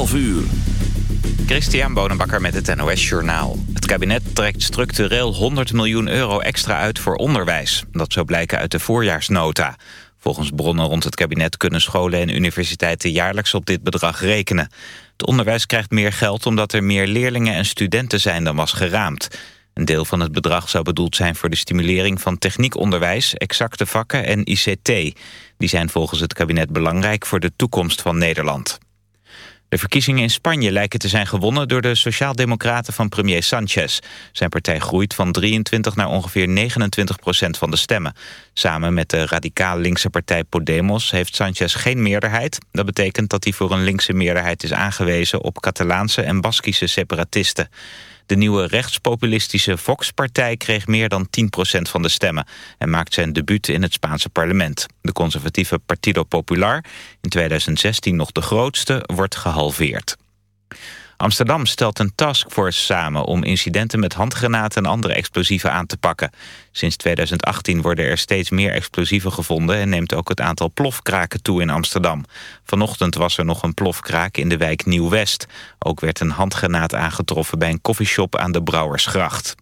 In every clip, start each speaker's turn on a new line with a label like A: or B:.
A: 12 uur.
B: Christian Bonenbakker met het NOS Journaal. Het kabinet trekt structureel 100 miljoen euro extra uit voor onderwijs. Dat zou blijken uit de voorjaarsnota. Volgens bronnen rond het kabinet kunnen scholen en universiteiten jaarlijks op dit bedrag rekenen. Het onderwijs krijgt meer geld omdat er meer leerlingen en studenten zijn dan was geraamd. Een deel van het bedrag zou bedoeld zijn voor de stimulering van techniekonderwijs, exacte vakken en ICT. Die zijn volgens het kabinet belangrijk voor de toekomst van Nederland. De verkiezingen in Spanje lijken te zijn gewonnen door de sociaaldemocraten van premier Sanchez. Zijn partij groeit van 23 naar ongeveer 29 procent van de stemmen. Samen met de radicaal linkse partij Podemos heeft Sanchez geen meerderheid. Dat betekent dat hij voor een linkse meerderheid is aangewezen op Catalaanse en Baskische separatisten. De nieuwe rechtspopulistische Vox-partij kreeg meer dan 10% van de stemmen... en maakt zijn debuut in het Spaanse parlement. De conservatieve Partido Popular, in 2016 nog de grootste, wordt gehalveerd. Amsterdam stelt een taskforce samen om incidenten met handgranaten en andere explosieven aan te pakken. Sinds 2018 worden er steeds meer explosieven gevonden en neemt ook het aantal plofkraken toe in Amsterdam. Vanochtend was er nog een plofkraak in de wijk Nieuw-West. Ook werd een handgranaat aangetroffen bij een koffieshop aan de Brouwersgracht.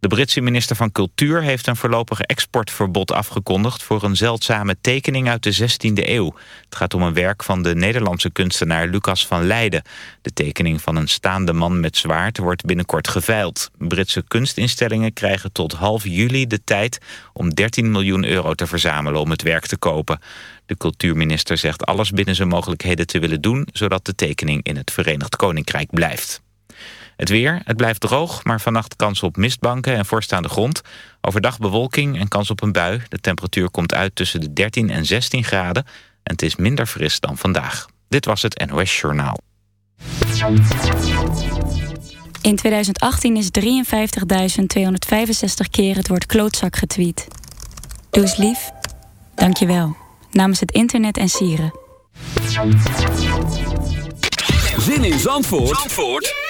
B: De Britse minister van Cultuur heeft een voorlopig exportverbod afgekondigd voor een zeldzame tekening uit de 16e eeuw. Het gaat om een werk van de Nederlandse kunstenaar Lucas van Leiden. De tekening van een staande man met zwaard wordt binnenkort geveild. Britse kunstinstellingen krijgen tot half juli de tijd om 13 miljoen euro te verzamelen om het werk te kopen. De cultuurminister zegt alles binnen zijn mogelijkheden te willen doen, zodat de tekening in het Verenigd Koninkrijk blijft. Het weer, het blijft droog, maar vannacht kans op mistbanken en vorst aan de grond. Overdag bewolking en kans op een bui. De temperatuur komt uit tussen de 13 en 16 graden. En het is minder fris dan vandaag. Dit was het NOS Journaal.
C: In 2018 is 53.265 keer het woord klootzak getweet. Doe eens lief. Dank je wel. Namens het internet en sieren.
A: Zin in Zandvoort? Zandvoort?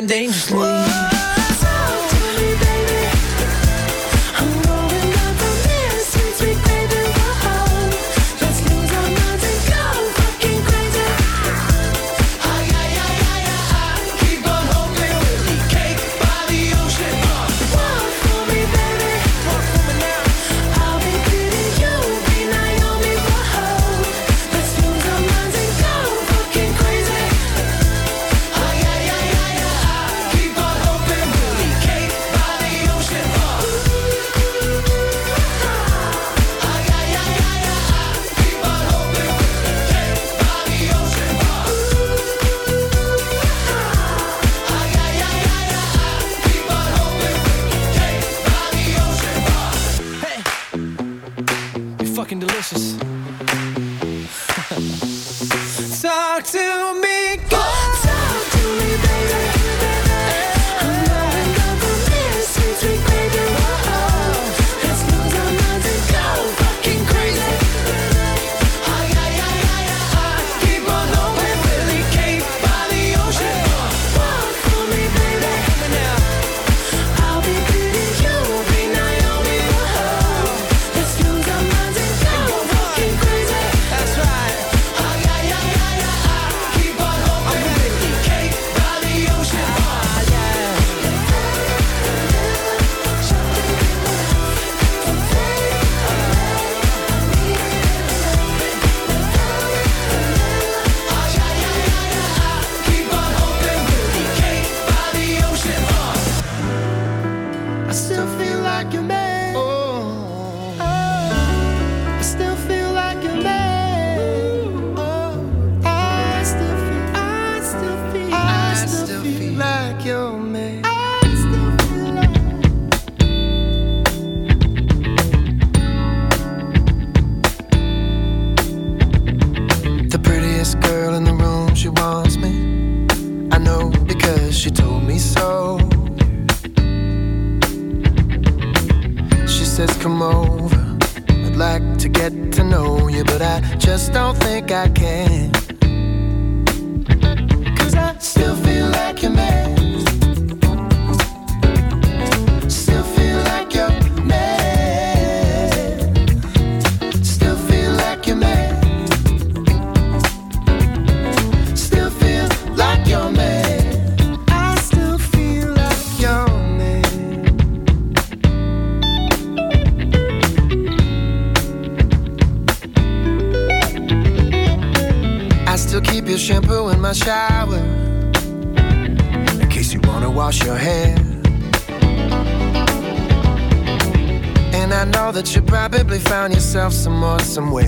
D: living dangerously.
E: some
F: way.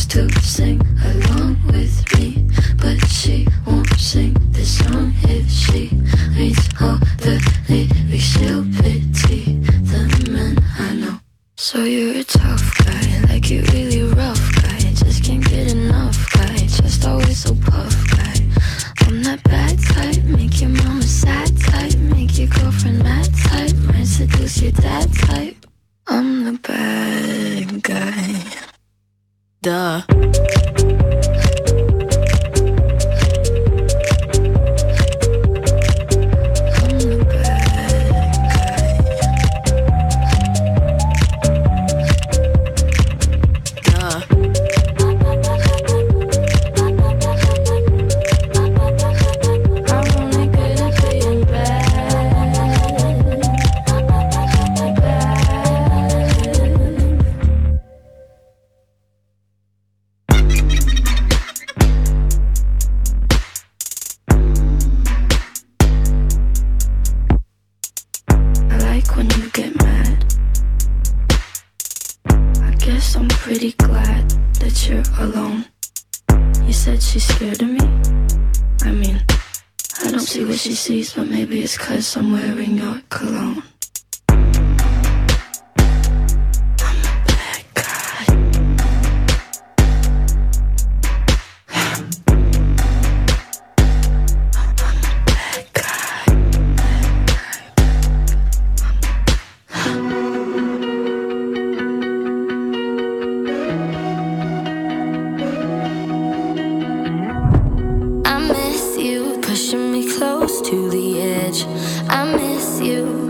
G: wants to sing along with me, but she won't sing this song if she reads all the lyrics. She'll pity the men I know. So you're close to the edge. I miss you.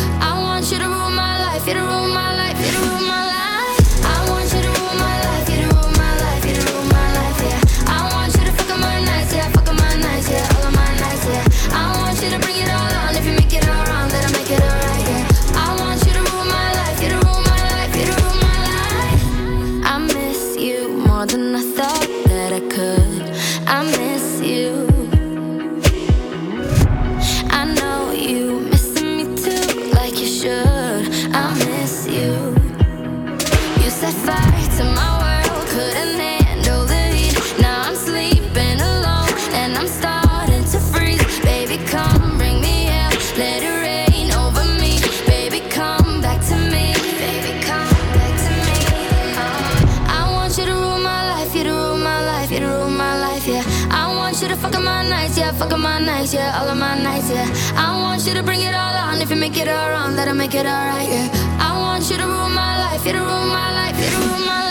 G: yeah. I want you to bring it all on. If you make it all wrong, that'll make it all right, yeah. I want you to rule my life, you to rule my life, you to rule my life.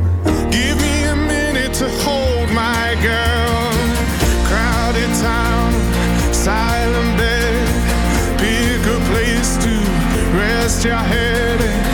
H: To hold my girl. Crowded town, silent bed. Pick a place to rest your head.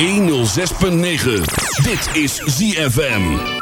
A: 106.9. Dit is ZFM.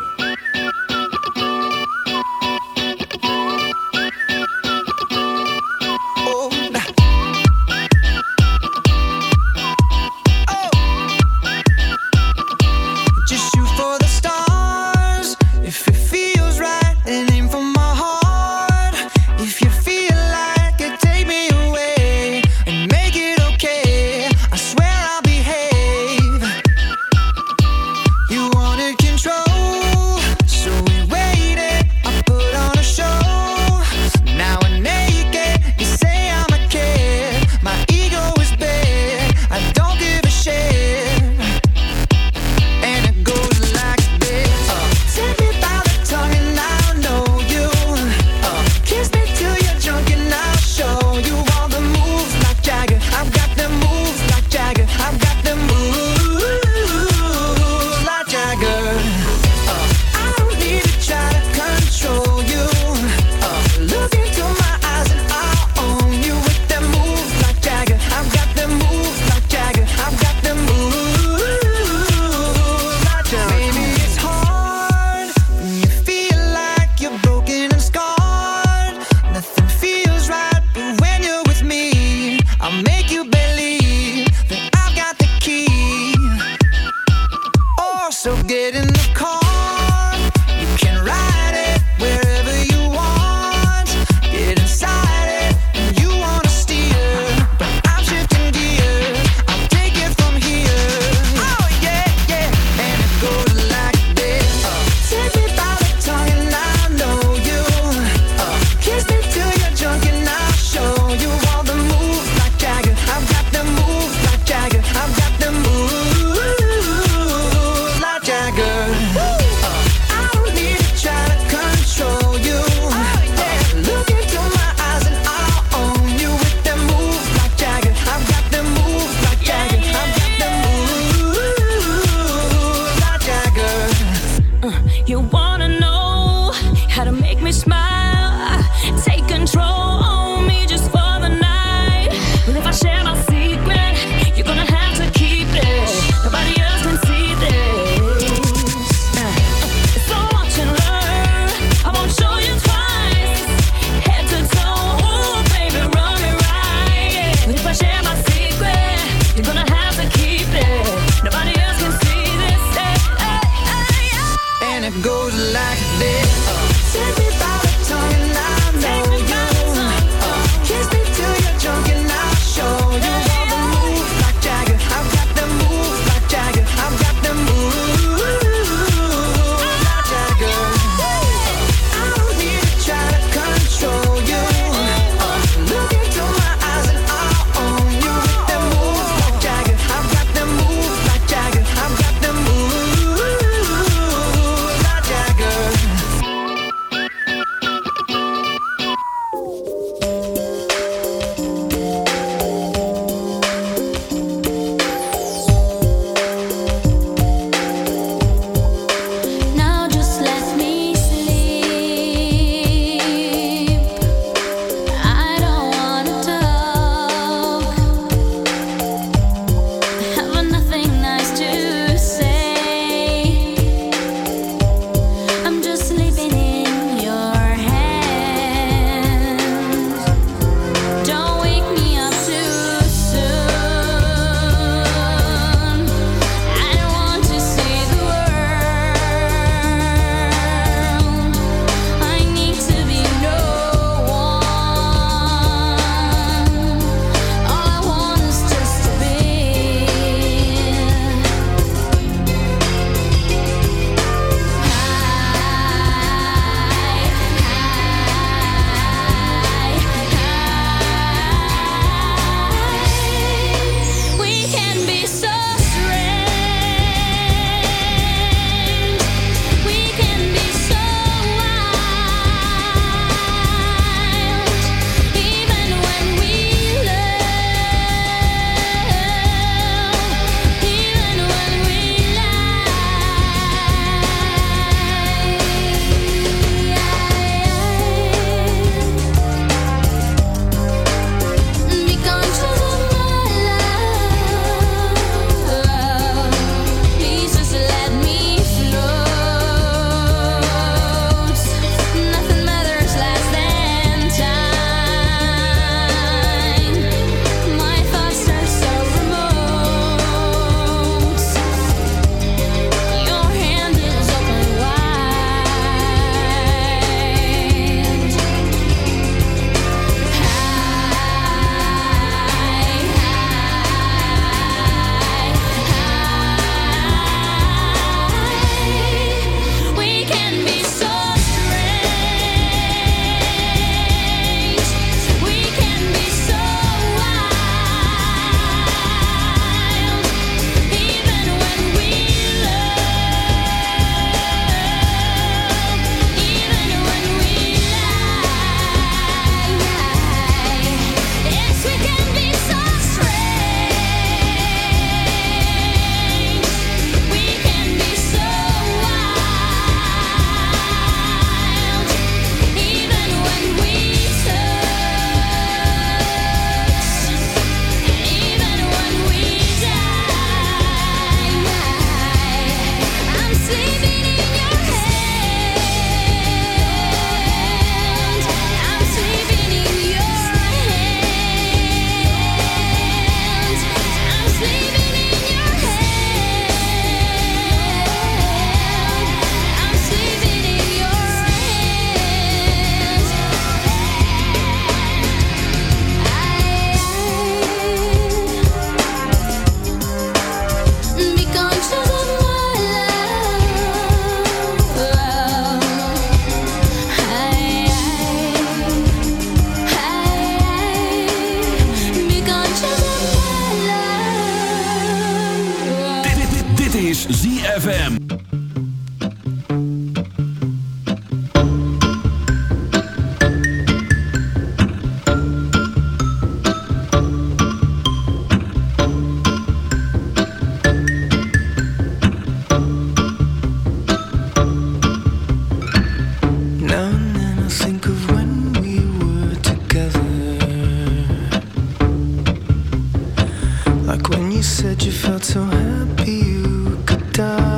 D: Like when you
I: said you felt so happy you
J: could die.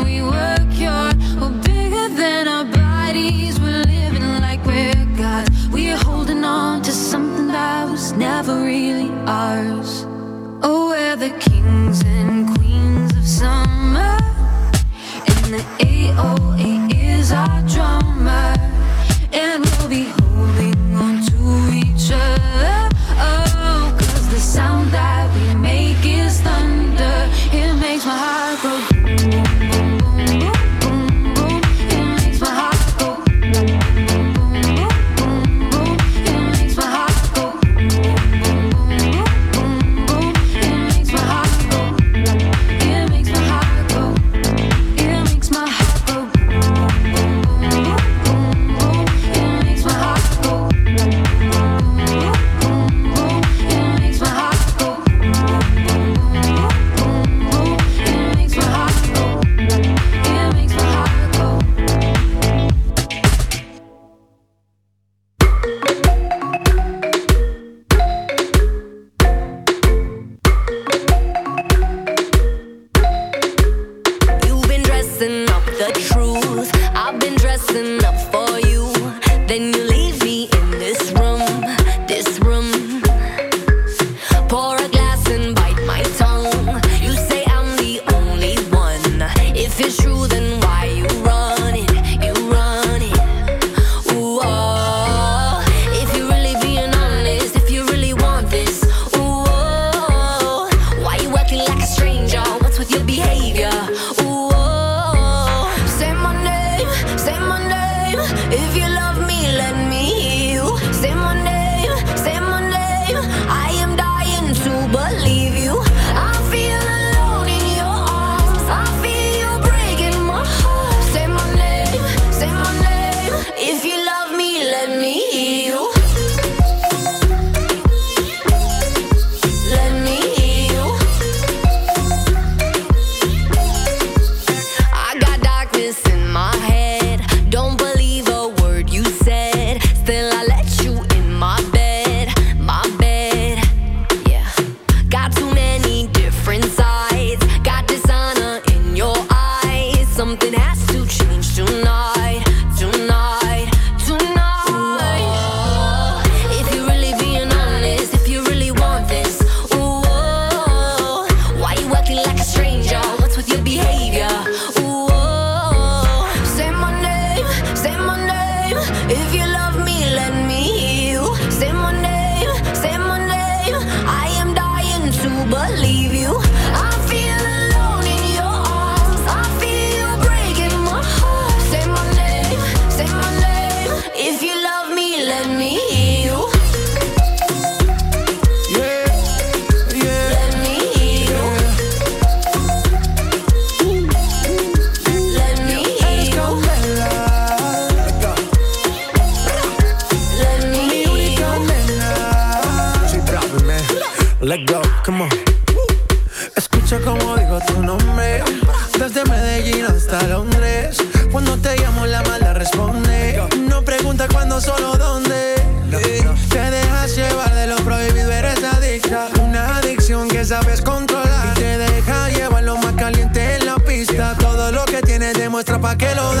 F: muestra pa' que lo